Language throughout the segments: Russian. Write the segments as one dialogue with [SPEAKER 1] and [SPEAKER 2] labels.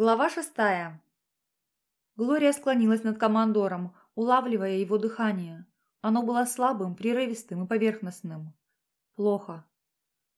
[SPEAKER 1] Глава шестая. Глория склонилась над командором, улавливая его дыхание. Оно было слабым, прерывистым и поверхностным. Плохо.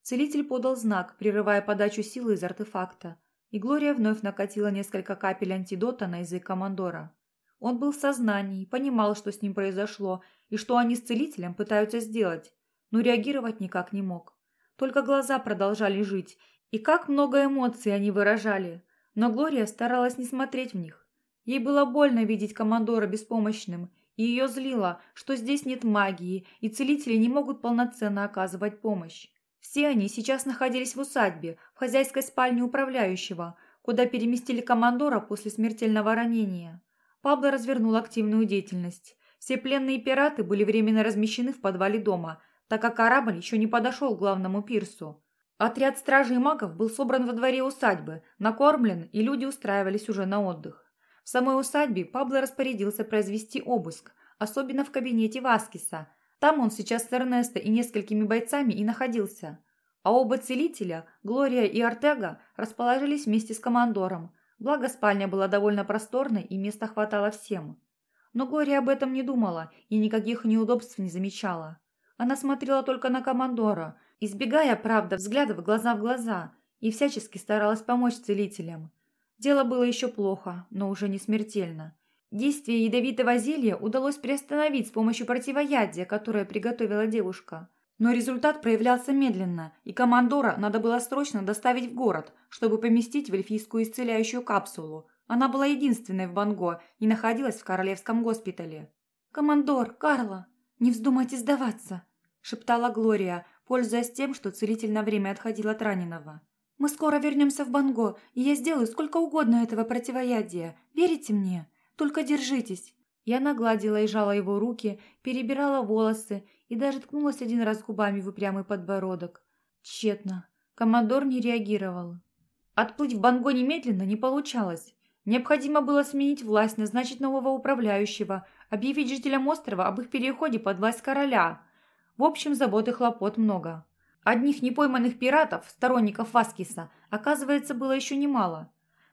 [SPEAKER 1] Целитель подал знак, прерывая подачу силы из артефакта, и Глория вновь накатила несколько капель антидота на язык командора. Он был в сознании, понимал, что с ним произошло, и что они с целителем пытаются сделать, но реагировать никак не мог. Только глаза продолжали жить, и как много эмоций они выражали – но Глория старалась не смотреть в них. Ей было больно видеть командора беспомощным, и ее злило, что здесь нет магии, и целители не могут полноценно оказывать помощь. Все они сейчас находились в усадьбе, в хозяйской спальне управляющего, куда переместили командора после смертельного ранения. Пабло развернул активную деятельность. Все пленные пираты были временно размещены в подвале дома, так как корабль еще не подошел к главному пирсу. Отряд стражей и магов был собран во дворе усадьбы, накормлен, и люди устраивались уже на отдых. В самой усадьбе Пабло распорядился произвести обыск, особенно в кабинете Васкиса. Там он сейчас с Эрнесто и несколькими бойцами и находился. А оба целителя, Глория и Артега, расположились вместе с командором. Благо спальня была довольно просторной и места хватало всем. Но Глория об этом не думала и никаких неудобств не замечала. Она смотрела только на командора – избегая, правда, взглядов глаза в глаза, и всячески старалась помочь целителям. Дело было еще плохо, но уже не смертельно. Действие ядовитого зелья удалось приостановить с помощью противоядия, которое приготовила девушка. Но результат проявлялся медленно, и командора надо было срочно доставить в город, чтобы поместить в эльфийскую исцеляющую капсулу. Она была единственной в Банго и находилась в королевском госпитале. «Командор, Карла, не вздумайте сдаваться!» – шептала Глория, пользуясь тем, что целитель на время отходил от раненого. «Мы скоро вернемся в Банго, и я сделаю сколько угодно этого противоядия. Верите мне? Только держитесь!» Я нагладила и жала его руки, перебирала волосы и даже ткнулась один раз губами в упрямый подбородок. Тщетно. Командор не реагировал. Отплыть в Банго немедленно не получалось. Необходимо было сменить власть, назначить нового управляющего, объявить жителям острова об их переходе под власть короля – в общем, забот и хлопот много. Одних непойманных пиратов, сторонников Васкиса, оказывается, было еще немало.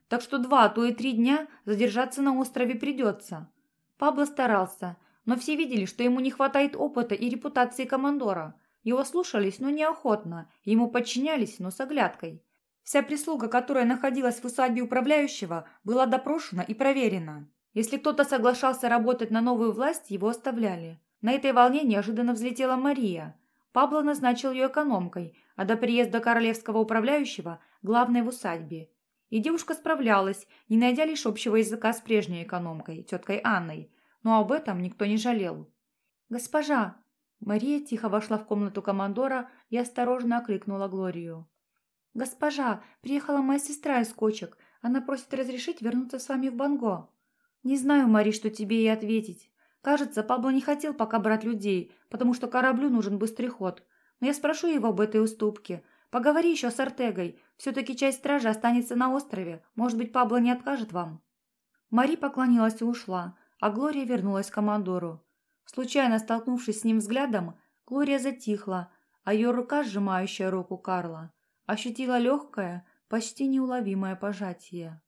[SPEAKER 1] Так что два, а то и три дня задержаться на острове придется. Пабло старался, но все видели, что ему не хватает опыта и репутации командора. Его слушались, но неохотно, ему подчинялись, но с оглядкой. Вся прислуга, которая находилась в усадьбе управляющего, была допрошена и проверена. Если кто-то соглашался работать на новую власть, его оставляли. На этой волне неожиданно взлетела Мария. Пабло назначил ее экономкой, а до приезда королевского управляющего – главной в усадьбе. И девушка справлялась, не найдя лишь общего языка с прежней экономкой, теткой Анной. Но об этом никто не жалел. «Госпожа!» Мария тихо вошла в комнату командора и осторожно окликнула Глорию. «Госпожа, приехала моя сестра из кочек. Она просит разрешить вернуться с вами в Банго». «Не знаю, Мари, что тебе ей ответить. Кажется, Пабло не хотел пока брать людей, потому что кораблю нужен быстрый ход. Но я спрошу его об этой уступке. Поговори еще с Артегой. Все-таки часть стражи останется на острове. Может быть, Пабло не откажет вам?» Мари поклонилась и ушла, а Глория вернулась к командору. Случайно столкнувшись с ним взглядом, Глория затихла, а ее рука, сжимающая руку Карла, ощутила легкое, почти неуловимое пожатие.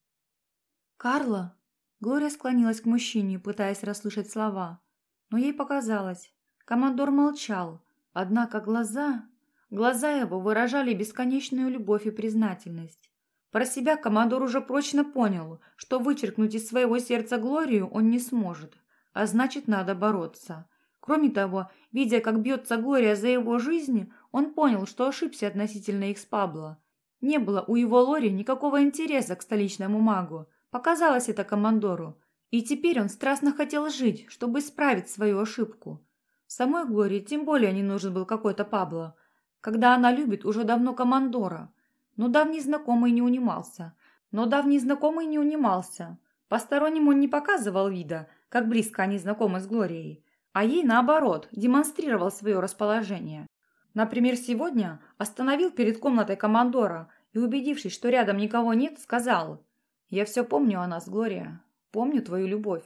[SPEAKER 1] «Карла?» Глория склонилась к мужчине, пытаясь расслышать слова. Но ей показалось. Командор молчал. Однако глаза... Глаза его выражали бесконечную любовь и признательность. Про себя командор уже прочно понял, что вычеркнуть из своего сердца Глорию он не сможет, а значит, надо бороться. Кроме того, видя, как бьется Глория за его жизнь, он понял, что ошибся относительно их с Пабло. Не было у его Лори никакого интереса к столичному магу, Показалось это командору, и теперь он страстно хотел жить, чтобы исправить свою ошибку. Самой Глории тем более не нужен был какой-то Пабло, когда она любит уже давно командора. Но давний знакомый не унимался. Но давний знакомый не унимался. Посторонним он не показывал вида, как близко они знакомы с Глорией, а ей, наоборот, демонстрировал свое расположение. Например, сегодня остановил перед комнатой командора и, убедившись, что рядом никого нет, сказал я все помню о нас, Глория. Помню твою любовь.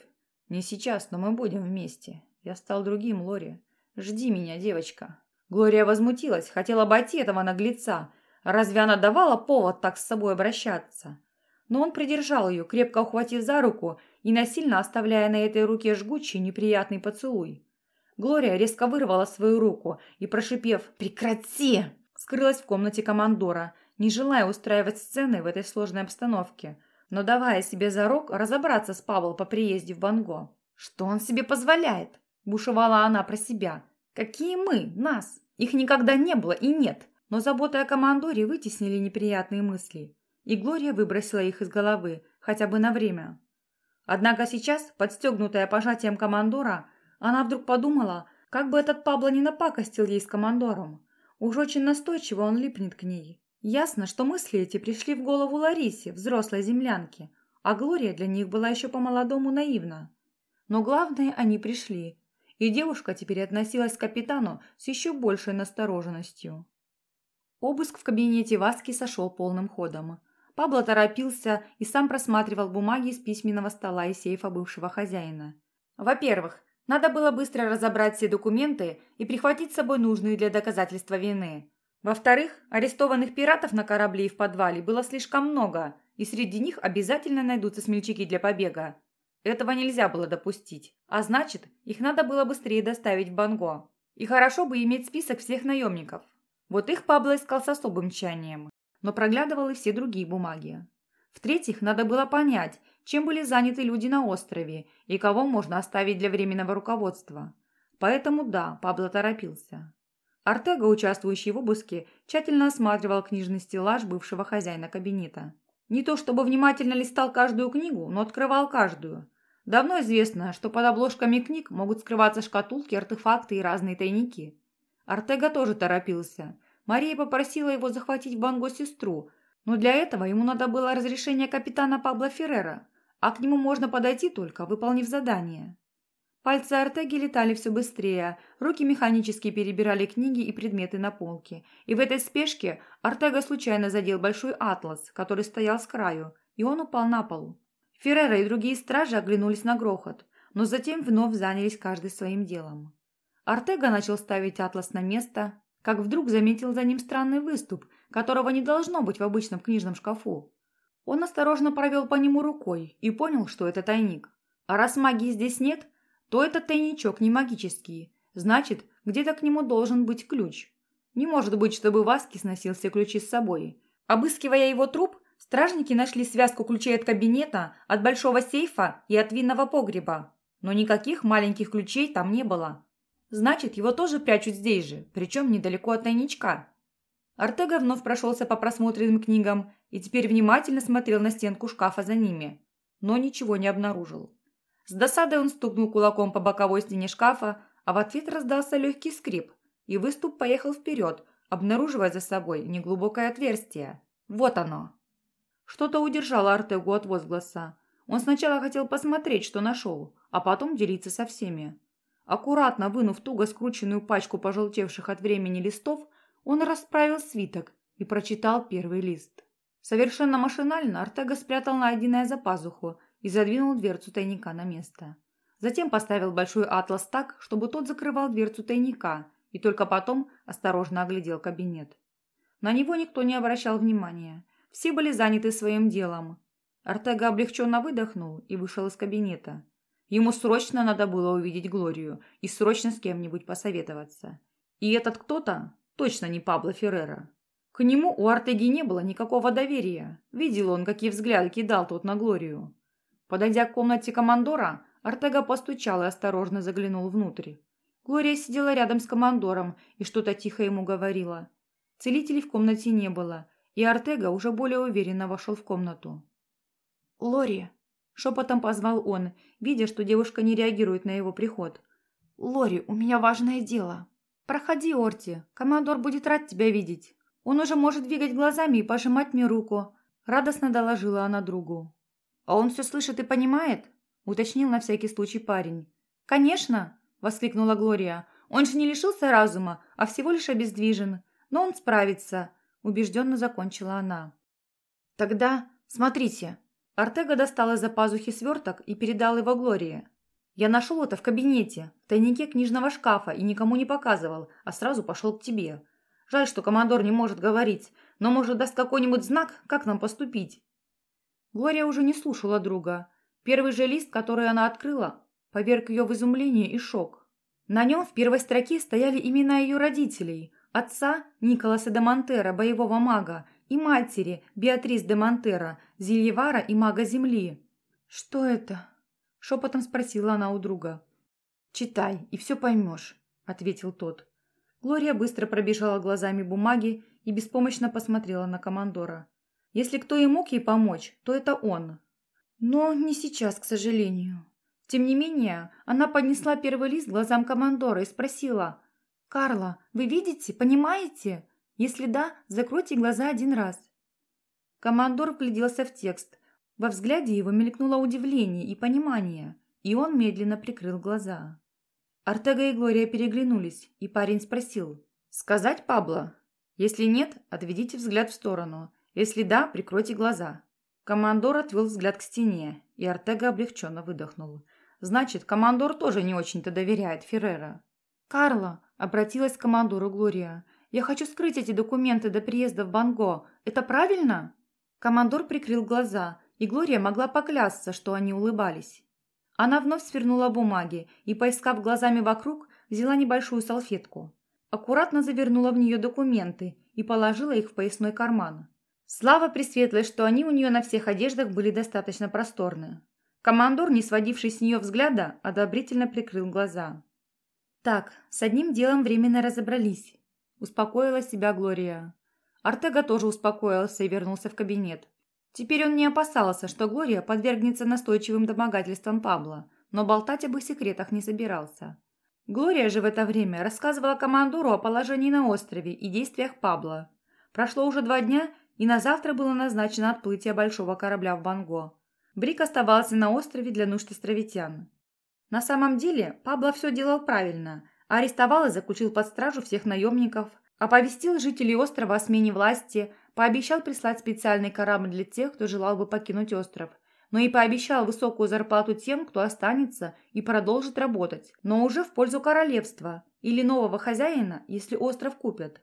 [SPEAKER 1] Не сейчас, но мы будем вместе. Я стал другим, Лори. Жди меня, девочка. Глория возмутилась, хотела обойти этого наглеца. Разве она давала повод так с собой обращаться? но он придержал ее, крепко ухватив за руку и насильно оставляя на этой руке жгучий неприятный поцелуй. Глория резко вырвала свою руку и, прошипев «Прекрати!», скрылась в комнате командора, не желая устраивать сцены в этой сложной обстановке, но давая себе зарок разобраться с Павлом по приезде в Банго. «Что он себе позволяет?» – бушевала она про себя. «Какие мы? Нас? Их никогда не было и нет!» Но заботы о командоре вытеснили неприятные мысли, и Глория выбросила их из головы, хотя бы на время. Однако сейчас, подстегнутая пожатием командора, она вдруг подумала, как бы этот Пабло не напакостил ей с командором. Уж очень настойчиво он липнет к ней. Ясно, что мысли эти пришли в голову Ларисе, взрослой землянке, а Глория для них была еще по-молодому наивна. Но главное, они пришли, и девушка теперь относилась к капитану с еще большей настороженностью. Обыск в кабинете Васки сошел полным ходом. Пабло торопился и сам просматривал бумаги с письменного стола и сейфа бывшего хозяина. Во-первых, надо было быстро разобрать все документы и прихватить с собой нужные для доказательства вины. Во-вторых, арестованных пиратов на корабле и в подвале было слишком много, и среди них обязательно найдутся смельчаки для побега. Этого нельзя было допустить, а значит, их надо было быстрее доставить в Банго. И хорошо бы иметь список всех наемников. Вот их Пабло искал с особым тщанием, но проглядывал и все другие бумаги. В-третьих, надо было понять, чем были заняты люди на острове и кого можно оставить для временного руководства. Поэтому да, Пабло торопился. Артега, участвующий в обыске, тщательно осматривал книжный стеллаж бывшего хозяина кабинета. Не то чтобы внимательно листал каждую книгу, но открывал каждую. Давно известно, что под обложками книг могут скрываться шкатулки, артефакты и разные тайники. Артега тоже торопился. Мария попросила его захватить в Банго сестру, но для этого ему надо было разрешение капитана Пабло Феррера, а к нему можно подойти только, выполнив задание. Пальцы Артеги летали все быстрее, руки механически перебирали книги и предметы на полке, и в этой спешке Артега случайно задел большой атлас, который стоял с краю, и он упал на пол. Феррера и другие стражи оглянулись на грохот, но затем вновь занялись каждый своим делом. Артега начал ставить атлас на место, как вдруг заметил за ним странный выступ, которого не должно быть в обычном книжном шкафу. Он осторожно провел по нему рукой и понял, что это тайник. А раз магии здесь нет, то этот тайничок не магический, значит, где-то к нему должен быть ключ. Не может быть, чтобы Васки сносил все ключи с собой. Обыскивая его труп, стражники нашли связку ключей от кабинета, от большого сейфа и от винного погреба. Но никаких маленьких ключей там не было. Значит, его тоже прячут здесь же, причем недалеко от тайничка. Артега вновь прошелся по просмотренным книгам и теперь внимательно смотрел на стенку шкафа за ними, но ничего не обнаружил. С досадой он стукнул кулаком по боковой стене шкафа, а в ответ раздался легкий скрип, и выступ поехал вперед, обнаруживая за собой неглубокое отверстие. Вот оно. Что-то удержало Артегу от возгласа. Он сначала хотел посмотреть, что нашел, а потом делиться со всеми. Аккуратно вынув туго скрученную пачку пожелтевших от времени листов, он расправил свиток и прочитал первый лист. Совершенно машинально Артега спрятал найденное за пазуху и задвинул дверцу тайника на место. Затем поставил большой атлас так, чтобы тот закрывал дверцу тайника, и только потом осторожно оглядел кабинет. На него никто не обращал внимания. Все были заняты своим делом. Артега облегченно выдохнул и вышел из кабинета. Ему срочно надо было увидеть Глорию и срочно с кем-нибудь посоветоваться. И этот кто-то точно не Пабло Феррера. К нему у Артеги не было никакого доверия. Видел он, какие взгляды кидал тот на Глорию. Подойдя к комнате командора, Артега постучал и осторожно заглянул внутрь. Глория сидела рядом с командором и что-то тихо ему говорила. Целителей в комнате не было, и Артега уже более уверенно вошел в комнату. «Лори!» Шепотом позвал он, видя, что девушка не реагирует на его приход. «Лори, у меня важное дело». «Проходи, Орти. Командор будет рад тебя видеть. Он уже может двигать глазами и пожимать мне руку», — радостно доложила она другу. «А он все слышит и понимает?» — уточнил на всякий случай парень. «Конечно!» — воскликнула Глория. «Он же не лишился разума, а всего лишь обездвижен. Но он справится», — убежденно закончила она. «Тогда смотрите», Артега достал из-за пазухи сверток и передал его Глории. «Я нашел это в кабинете, в тайнике книжного шкафа и никому не показывал, а сразу пошел к тебе. Жаль, что командор не может говорить, но, может, даст какой-нибудь знак, как нам поступить». Глория уже не слушала друга. Первый же лист, который она открыла, поверг ее в изумление и шок. На нем в первой строке стояли имена ее родителей, отца Николаса де Монтера, боевого мага, и матери Беатрис де Монтера, зельевара и мага Земли. «Что это?» – шепотом спросила она у друга. «Читай, и все поймешь», – ответил тот. Глория быстро пробежала глазами бумаги и беспомощно посмотрела на командора. Если кто и мог ей помочь, то это он. Но не сейчас, к сожалению. Тем не менее, она поднесла первый лист глазам командора и спросила. «Карла, вы видите, понимаете? Если да, закройте глаза один раз». Командор вгляделся в текст. Во взгляде его мелькнуло удивление и понимание, и он медленно прикрыл глаза. Артега и Глория переглянулись, и парень спросил. «Сказать Пабло? Если нет, отведите взгляд в сторону. Если да, прикройте глаза». Командор отвел взгляд к стене, и Артега облегченно выдохнул. Значит, командор тоже не очень-то доверяет Феррера. «Карла», — обратилась к командору Глория, — «я хочу скрыть эти документы до приезда в Банго. Это правильно?» Командор прикрыл глаза, и Глория могла поклясться, что они улыбались. Она вновь свернула бумаги и, поискав глазами вокруг, взяла небольшую салфетку. Аккуратно завернула в нее документы и положила их в поясной карман. Слава Пресветлой, что они у нее на всех одеждах были достаточно просторные. Командор, не сводивший с нее взгляда, одобрительно прикрыл глаза. «Так, с одним делом временно разобрались», – успокоила себя Глория. Артега тоже успокоился и вернулся в кабинет. Теперь он не опасался, что Глория подвергнется настойчивым домогательствам Пабло, но болтать об их секретах не собирался. Глория же в это время рассказывала командору о положении на острове и действиях Пабло. Прошло уже два дня, и на завтра было назначено отплытие большого корабля в Банго. Брик оставался на острове для нужд островитян. На самом деле Пабло все делал правильно. Арестовал и заключил под стражу всех наемников, оповестил жителей острова о смене власти, пообещал прислать специальный корабль для тех, кто желал бы покинуть остров, но и пообещал высокую зарплату тем, кто останется и продолжит работать, но уже в пользу королевства или нового хозяина, если остров купят.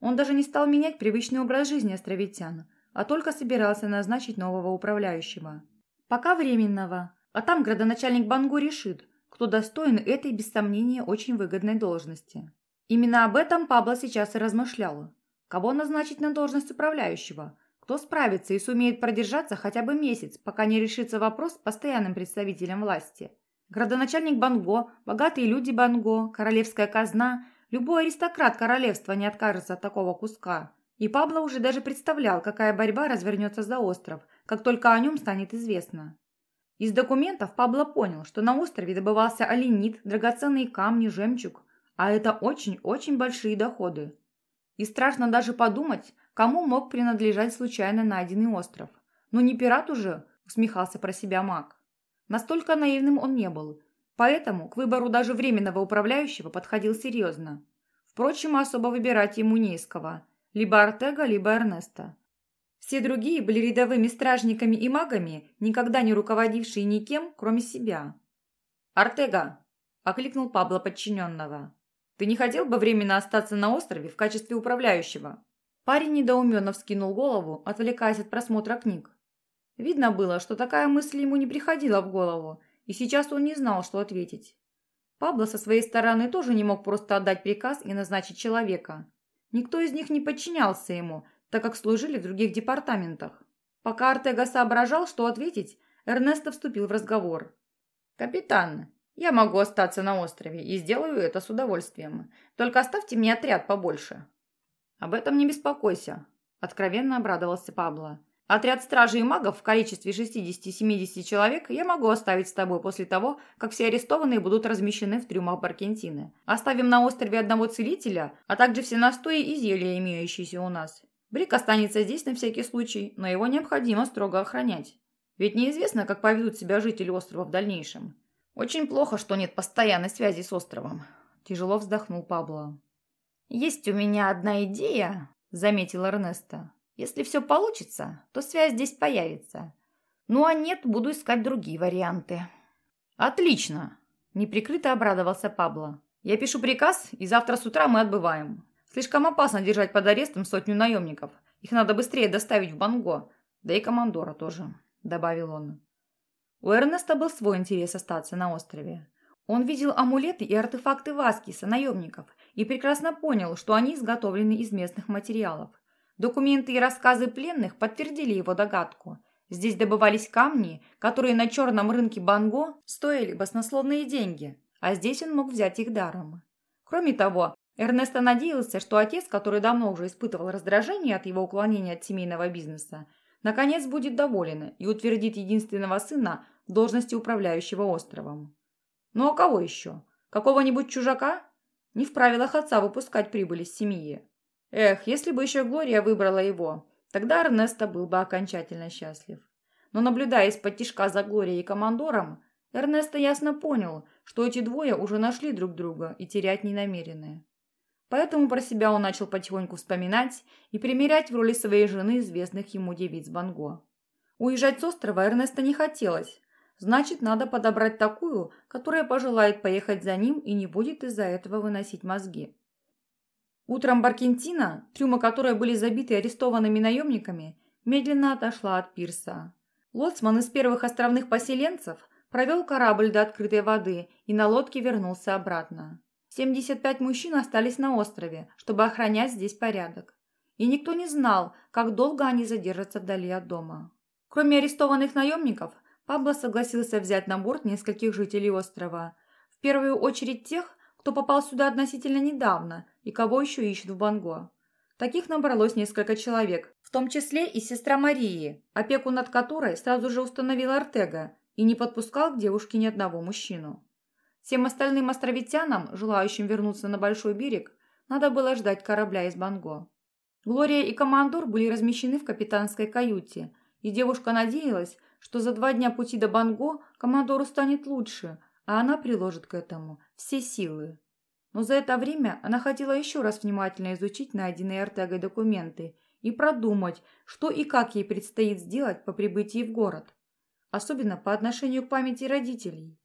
[SPEAKER 1] Он даже не стал менять привычный образ жизни островитян, а только собирался назначить нового управляющего. Пока временного, а там градоначальник Бангу решит, кто достоин этой, без сомнения, очень выгодной должности. Именно об этом Пабло сейчас и размышлял. Кого назначить на должность управляющего? Кто справится и сумеет продержаться хотя бы месяц, пока не решится вопрос с постоянным представителем власти? Градоначальник Банго, богатые люди Банго, королевская казна – Любой аристократ королевства не откажется от такого куска. И Пабло уже даже представлял, какая борьба развернется за остров, как только о нем станет известно. Из документов Пабло понял, что на острове добывался оленит, драгоценные камни, жемчуг, а это очень-очень большие доходы. И страшно даже подумать, кому мог принадлежать случайно найденный остров. Но не пират уже, усмехался про себя маг. Настолько наивным он не был, Поэтому к выбору даже временного управляющего подходил серьезно. Впрочем, особо выбирать ему не из кого. Либо Артега, либо Эрнеста. Все другие были рядовыми стражниками и магами, никогда не руководившие никем, кроме себя. «Артега!» – окликнул Пабло подчиненного. «Ты не хотел бы временно остаться на острове в качестве управляющего?» Парень недоуменно вскинул голову, отвлекаясь от просмотра книг. Видно было, что такая мысль ему не приходила в голову, и сейчас он не знал, что ответить. Пабло со своей стороны тоже не мог просто отдать приказ и назначить человека. Никто из них не подчинялся ему, так как служили в других департаментах. Пока Артега соображал, что ответить, Эрнесто вступил в разговор. «Капитан, я могу остаться на острове и сделаю это с удовольствием. Только оставьте мне отряд побольше». «Об этом не беспокойся», – откровенно обрадовался Пабло. Отряд стражей и магов в количестве 60-70 человек я могу оставить с тобой после того, как все арестованные будут размещены в трюмах Баркентины. Оставим на острове одного целителя, а также все настои и зелья, имеющиеся у нас. Брик останется здесь на всякий случай, но его необходимо строго охранять. Ведь неизвестно, как поведут себя жители острова в дальнейшем. Очень плохо, что нет постоянной связи с островом. Тяжело вздохнул Пабло. «Есть у меня одна идея», — заметил Эрнесто. Если все получится, то связь здесь появится. Ну а нет, буду искать другие варианты. Отлично! Неприкрыто обрадовался Пабло. Я пишу приказ, и завтра с утра мы отбываем. Слишком опасно держать под арестом сотню наемников. Их надо быстрее доставить в Банго. Да и командора тоже. – добавил он. У Эрнеста был свой интерес остаться на острове. Он видел амулеты и артефакты Васкиса, наемников, и прекрасно понял, что они изготовлены из местных материалов. Документы и рассказы пленных подтвердили его догадку. Здесь добывались камни, которые на черном рынке Банго стоили баснословные деньги, а здесь он мог взять их даром. Кроме того, Эрнесто надеялся, что отец, который давно уже испытывал раздражение от его уклонения от семейного бизнеса, наконец будет доволен и утвердит единственного сына в должности управляющего островом. Ну а кого еще? Какого-нибудь чужака? Не в правилах отца выпускать прибыль из семьи. Эх, если бы еще Глория выбрала его, тогда Эрнесто был бы окончательно счастлив. Но наблюдая из-под тишка за Глорией и командором, Эрнесто ясно понял, что эти двое уже нашли друг друга и терять не намерены. Поэтому про себя он начал потихоньку вспоминать и примерять в роли своей жены известных ему девиц Банго. Уезжать с острова Эрнеста не хотелось, значит, надо подобрать такую, которая пожелает поехать за ним и не будет из-за этого выносить мозги. Утром Баркентина, трюмы которой были забиты арестованными наемниками, медленно отошла от пирса. Лоцман из первых островных поселенцев провел корабль до открытой воды и на лодке вернулся обратно. 75 мужчин остались на острове, чтобы охранять здесь порядок. И никто не знал, как долго они задержатся вдали от дома. Кроме арестованных наемников, Пабло согласился взять на борт нескольких жителей острова. В первую очередь тех, кто попал сюда относительно недавно и кого еще ищут в Банго. Таких набралось несколько человек, в том числе и сестра Марии, опеку над которой сразу же установил Артега и не подпускал к девушке ни одного мужчину. Всем остальным островитянам, желающим вернуться на Большой берег, надо было ждать корабля из Банго. Глория и командор были размещены в капитанской каюте, и девушка надеялась, что за два дня пути до Банго командору станет лучше, а она приложит к этому все силы. Но за это время она хотела еще раз внимательно изучить найденные Артегой документы и продумать, что и как ей предстоит сделать по прибытии в город. Особенно по отношению к памяти родителей.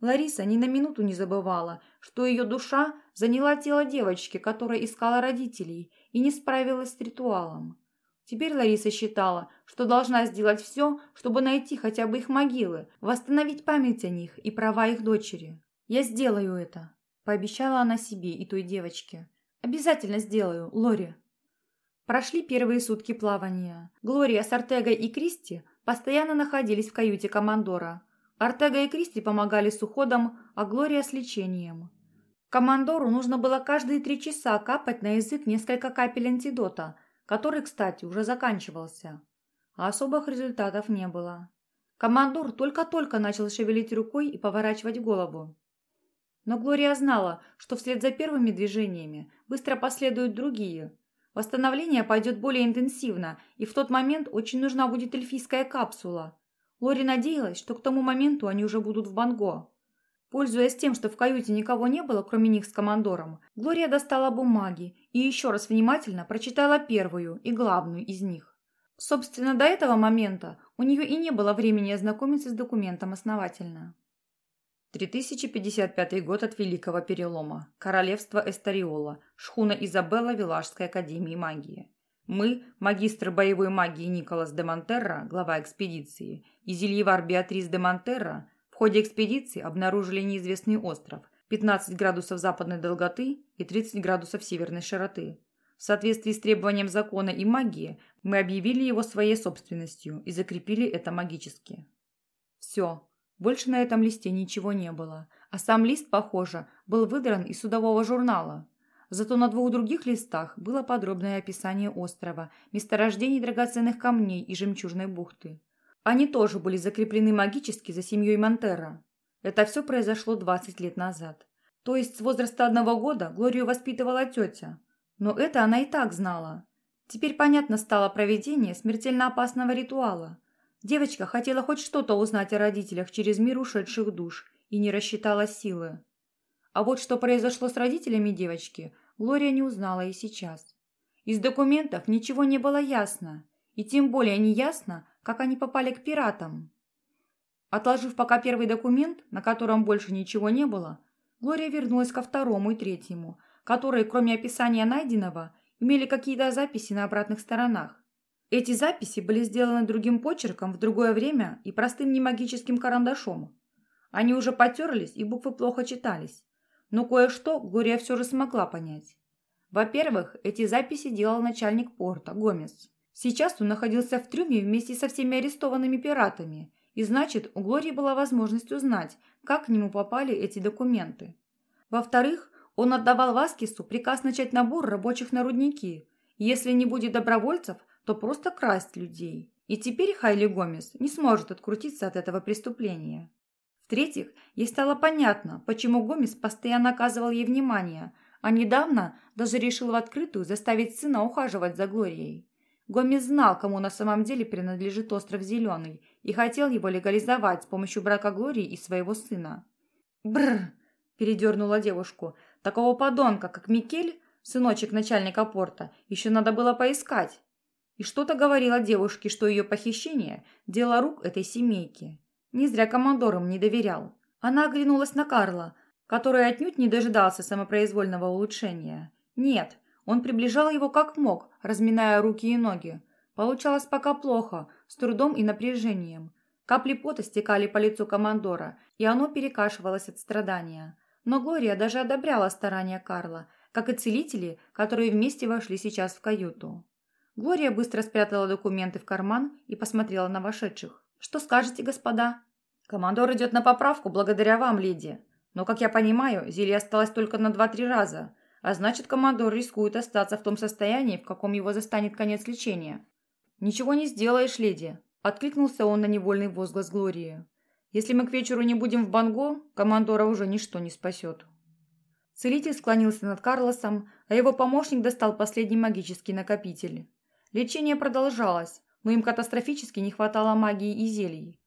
[SPEAKER 1] Лариса ни на минуту не забывала, что ее душа заняла тело девочки, которая искала родителей и не справилась с ритуалом. Теперь Лариса считала, что должна сделать все, чтобы найти хотя бы их могилы, восстановить память о них и права их дочери. «Я сделаю это», – пообещала она себе и той девочке. «Обязательно сделаю, Лори». Прошли первые сутки плавания. Глория с Артегой и Кристи постоянно находились в каюте командора. Артега и Кристи помогали с уходом, а Глория с лечением. Командору нужно было каждые три часа капать на язык несколько капель антидота – который, кстати, уже заканчивался. А особых результатов не было. Командор только-только начал шевелить рукой и поворачивать голову. Но Глория знала, что вслед за первыми движениями быстро последуют другие. Восстановление пойдет более интенсивно, и в тот момент очень нужна будет эльфийская капсула. Лори надеялась, что к тому моменту они уже будут в Банго. Пользуясь тем, что в каюте никого не было, кроме них с командором, Глория достала бумаги и еще раз внимательно прочитала первую и главную из них. Собственно, до этого момента у нее и не было времени ознакомиться с документом основательно. 3055 год от Великого Перелома. Королевство Эстариола. Шхуна Изабелла Вилажской Академии Магии. Мы, магистр боевой магии Николас де Монтерра, глава экспедиции, и Зельевар Беатрис де Монтерра – ходе экспедиции обнаружили неизвестный остров 15 градусов западной долготы и 30 градусов северной широты. В соответствии с требованием закона и магии мы объявили его своей собственностью и закрепили это магически. Все. Больше на этом листе ничего не было, а сам лист, похоже, был выдран из судового журнала. Зато на двух других листах было подробное описание острова, месторождений драгоценных камней и жемчужной бухты. Они тоже были закреплены магически за семьей Монтерра. Это все произошло 20 лет назад. То есть с возраста одного года Глорию воспитывала тетя. Но это она и так знала. Теперь понятно стало проведение смертельно опасного ритуала. Девочка хотела хоть что-то узнать о родителях через мир ушедших душ и не рассчитала силы. А вот что произошло с родителями девочки, Глория не узнала и сейчас. Из документов ничего не было ясно, и тем более не ясно, как они попали к пиратам. Отложив пока первый документ, на котором больше ничего не было, Глория вернулась ко второму и третьему, которые, кроме описания найденного, имели какие-то записи на обратных сторонах. Эти записи были сделаны другим почерком в другое время и простым немагическим карандашом. Они уже потерлись, и буквы плохо читались. Но кое-что Глория все же смогла понять. Во-первых, эти записи делал начальник порта, Гомес. Сейчас он находился в трюме вместе со всеми арестованными пиратами, и значит, у Глории была возможность узнать, как к нему попали эти документы. Во-вторых, он отдавал Васкису приказ начать набор рабочих на рудники. Если не будет добровольцев, то просто красть людей. И теперь Хайли Гомес не сможет открутиться от этого преступления. В-третьих, ей стало понятно, почему Гомес постоянно оказывал ей внимание, а недавно даже решил в открытую заставить сына ухаживать за Глорией. Гомес знал, кому на самом деле принадлежит остров Зеленый, и хотел его легализовать с помощью брака Глории и своего сына. «Бррр!» – передернула девушку. «Такого подонка, как Микель, сыночек начальника порта, еще надо было поискать». И что-то говорила девушке, что ее похищение – дело рук этой семейки. Не зря командор им не доверял. Она оглянулась на Карла, который отнюдь не дожидался самопроизвольного улучшения. Нет, он приближал его как мог, разминая руки и ноги. Получалось пока плохо, с трудом и напряжением. Капли пота стекали по лицу командора, и оно перекашивалось от страдания. Но Глория даже одобряла старания Карла, как и целители, которые вместе вошли сейчас в каюту. Глория быстро спрятала документы в карман и посмотрела на вошедших. «Что скажете, господа?» «Командор идет на поправку благодаря вам, леди. Но, как я понимаю, зелье осталось только на два-три раза. А значит, командор рискует остаться в том состоянии, в каком его застанет конец лечения. «Ничего не сделаешь, леди», – откликнулся он на невольный возглас Глории. «Если мы к вечеру не будем в Банго, командора уже ничто не спасет». Целитель склонился над Карлосом, а его помощник достал последний магический накопитель. Лечение продолжалось, но им катастрофически не хватало магии и зелий.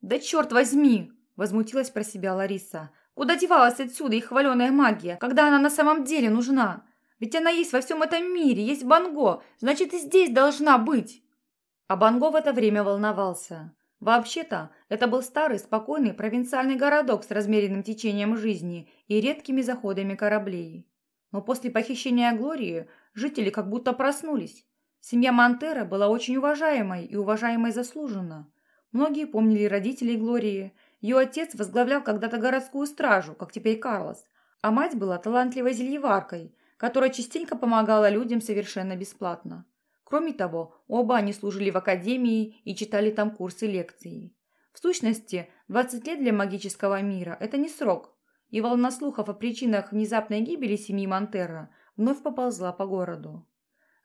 [SPEAKER 1] «Да черт возьми!» – возмутилась про себя Лариса. Куда девалась отсюда их хваленая магия, когда она на самом деле нужна? Ведь она есть во всем этом мире, есть Банго, значит и здесь должна быть. А Банго в это время волновался. Вообще-то, это был старый, спокойный провинциальный городок с размеренным течением жизни и редкими заходами кораблей. Но после похищения Глории жители как будто проснулись. Семья Монтера была очень уважаемой и уважаемой заслуженно. Многие помнили родителей Глории – ее отец возглавлял когда-то городскую стражу, как теперь Карлос, а мать была талантливой зельеваркой, которая частенько помогала людям совершенно бесплатно. Кроме того, оба они служили в академии и читали там курсы лекций. В сущности, 20 лет для магического мира – это не срок, и волна слухов о причинах внезапной гибели семьи Монтерра вновь поползла по городу.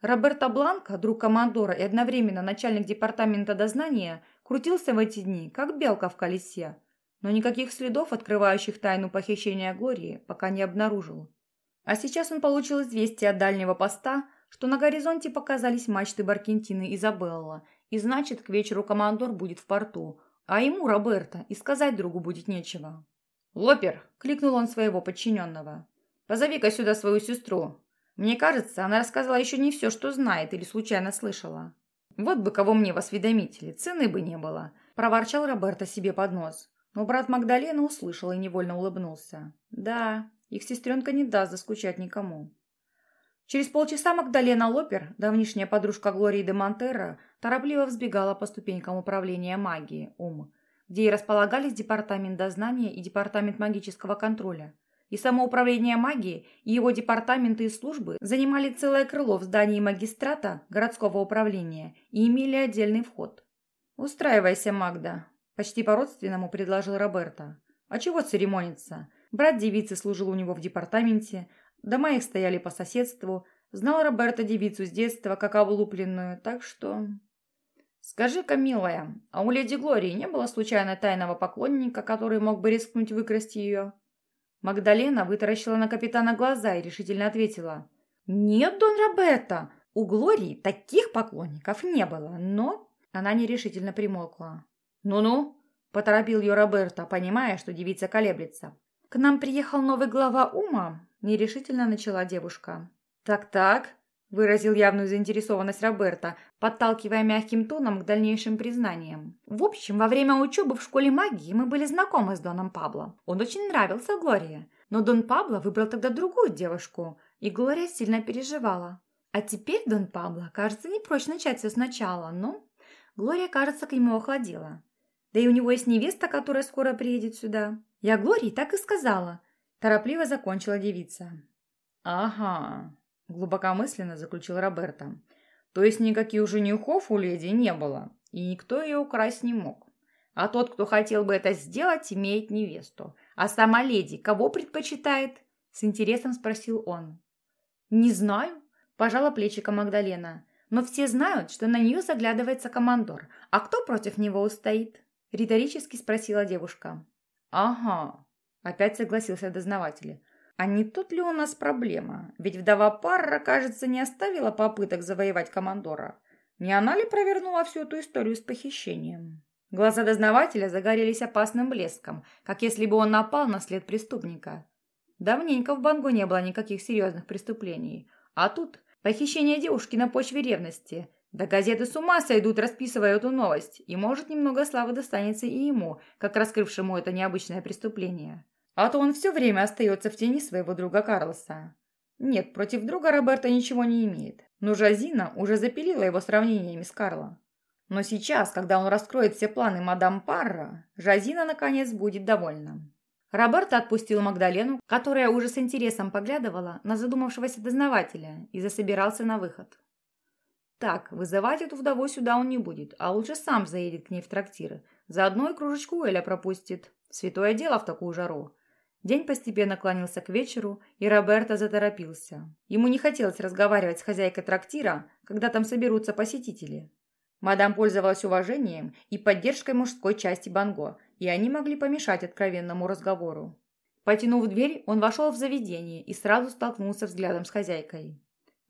[SPEAKER 1] Роберто Бланко, друг командора и одновременно начальник департамента дознания, крутился в эти дни, как белка в колесе, но никаких следов, открывающих тайну похищения Глории, пока не обнаружил. А сейчас он получил известие от дальнего поста, что на горизонте показались мачты Баркентины Изабелла, и значит, к вечеру командор будет в порту, а ему, Роберто, и сказать другу будет нечего. «Лопер!» – кликнул он своего подчиненного. «Позови-ка сюда свою сестру. Мне кажется, она рассказала еще не все, что знает или случайно слышала». «Вот бы кого мне в осведомители, цены бы не было», – проворчал Роберто себе под нос. Но брат Магдалена услышал и невольно улыбнулся. «Да, их сестренка не даст заскучать никому». Через полчаса Магдалена Лопер, давнишняя подружка Глории де Монтерро, торопливо взбегала по ступенькам управления магии, ум, где и располагались департамент дознания и департамент магического контроля. И самоуправление магии, и его департаменты и службы занимали целое крыло в здании магистрата городского управления и имели отдельный вход. «Устраивайся, Магда», – почти по-родственному предложил Роберто. «А чего церемониться? Брат девицы служил у него в департаменте, дома их стояли по соседству, знал Роберто девицу с детства как облупленную, так что...» «Скажи-ка, милая, а у леди Глории не было случайно тайного поклонника, который мог бы рискнуть выкрасть ее?» Магдалена вытаращила на капитана глаза и решительно ответила. «Нет, Дон Роберто, у Глории таких поклонников не было, но...» Она нерешительно примолкла. «Ну-ну», – поторопил ее Роберто, понимая, что девица колеблется. «К нам приехал новый глава ума», – нерешительно начала девушка. «Так-так», – выразил явную заинтересованность Роберта, подталкивая мягким тоном к дальнейшим признаниям. «В общем, во время учебы в школе магии мы были знакомы с Доном Пабло. Он очень нравился Глории, но Дон Пабло выбрал тогда другую девушку, и Глория сильно переживала. А теперь Дон Пабло, кажется, не прочь начать все сначала, но Глория, кажется, к нему охладела. Да и у него есть невеста, которая скоро приедет сюда. Я Глории так и сказала. Торопливо закончила девица.
[SPEAKER 2] Ага, глубокомысленно заключил Роберто. То есть никаких женихов у леди не было, и никто ее украсть не мог. А тот, кто хотел бы это сделать, имеет невесту. А сама леди кого предпочитает? С интересом спросил он.
[SPEAKER 1] Не знаю, пожала плечика Магдалена. Но все знают, что на нее заглядывается командор. А кто против него устоит? Риторически спросила девушка.
[SPEAKER 2] Ага, опять согласился дознаватель. А не тут ли у нас проблема? Ведь вдова Парра, кажется, не оставила попыток завоевать командора. Не она ли провернула всю эту историю с похищением?
[SPEAKER 1] Глаза дознавателя загорелись опасным блеском, как если бы он напал на след преступника. Давненько в Бангу не было никаких серьезных преступлений. А тут похищение девушки на почве ревности. Да газеты с ума сойдут, расписывая эту новость, и, может, немного славы достанется и ему, как раскрывшему это необычное преступление. А то он все время остается в тени своего друга Карлоса. Нет, против друга Роберта ничего не имеет, но Жазина уже запилила его сравнениями с Карло. Но сейчас, когда он раскроет все планы мадам Парра, Жазина, наконец, будет довольна. Роберто отпустил Магдалену, которая уже с интересом поглядывала на задумавшегося дознавателя и засобирался на выход. Так, вызывать эту вдову сюда он не будет, а лучше сам заедет к ней в трактиры. Заодно и кружечку Эля пропустит. Святое дело в такую жару. День постепенно клонился к вечеру, и Роберто заторопился. Ему не хотелось разговаривать с хозяйкой трактира, когда там соберутся посетители. Мадам пользовалась уважением и поддержкой мужской части Банго, и они могли помешать откровенному разговору. Потянув дверь, он вошел в заведение и сразу столкнулся взглядом с хозяйкой.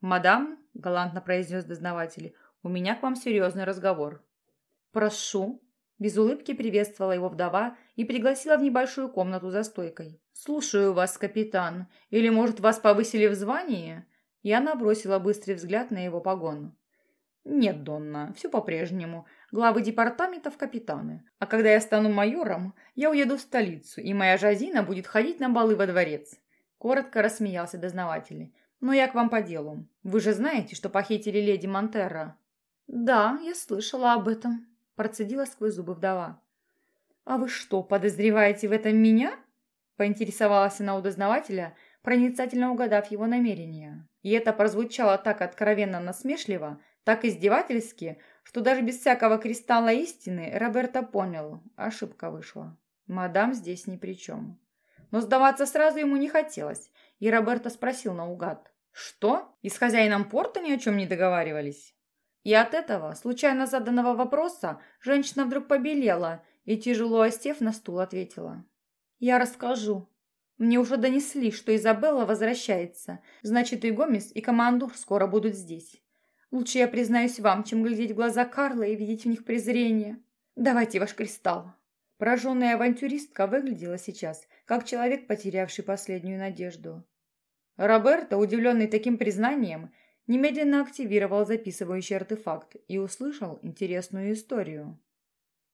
[SPEAKER 1] «Мадам», – галантно произнес дознаватель, – «у меня к вам серьезный разговор». «Прошу», – без улыбки приветствовала его вдова и пригласила в небольшую комнату за стойкой.
[SPEAKER 2] «Слушаю вас, капитан. Или, может, вас повысили в звании?» И она бросила быстрый взгляд на его погон. «Нет, Донна, все по-прежнему. Главы департаментов капитаны. А когда я стану майором, я уеду в столицу, и моя Жазина будет ходить на балы во дворец». Коротко рассмеялся дознаватель. «Но я к вам по делу. Вы же знаете, что похитили леди Монтерра?»
[SPEAKER 1] «Да, я слышала об этом», – процедила сквозь зубы вдова.
[SPEAKER 2] «А вы что, подозреваете в этом меня?» – поинтересовалась она у дознавателя, проницательно угадав его намерения. И это прозвучало так откровенно насмешливо, так издевательски, что даже без всякого кристалла истины Роберто понял, ошибка вышла. Мадам здесь ни при чем. Но сдаваться сразу ему не хотелось, и Роберто спросил наугад. «Что? И с хозяином порта ни о чем не договаривались?» И от этого, случайно заданного вопроса, женщина вдруг побелела и, тяжело остев на стул, ответила.
[SPEAKER 1] «Я расскажу. Мне уже донесли, что Изабелла возвращается. Значит, и Гомес, и командур скоро будут здесь. Лучше я признаюсь вам, чем глядеть в глаза Карла и видеть в них презрение. Давайте ваш кристалл». Пораженная авантюристка выглядела сейчас, как человек, потерявший последнюю надежду.
[SPEAKER 2] Роберто, удивленный таким признанием, немедленно активировал записывающий артефакт и услышал интересную историю.